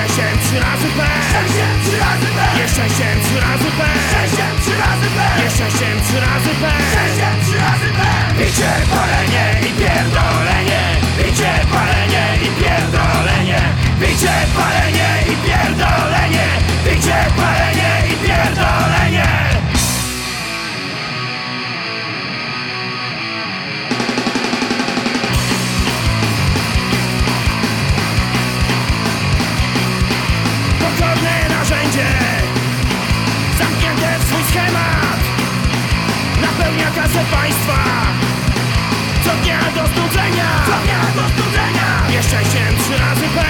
Jeszcze się trzy razy P. Szczęście trzy razy P. Jeszcze się trzy razy P. Szczęście trzy razy P. Jeszcze się trzy razy P. Szczęście trzy razy P. Picie, palenie schemat Napełnia kasę państwa. Co dnia do znudzenia. Co dnia do studzenia Jeszcze się trzy razy P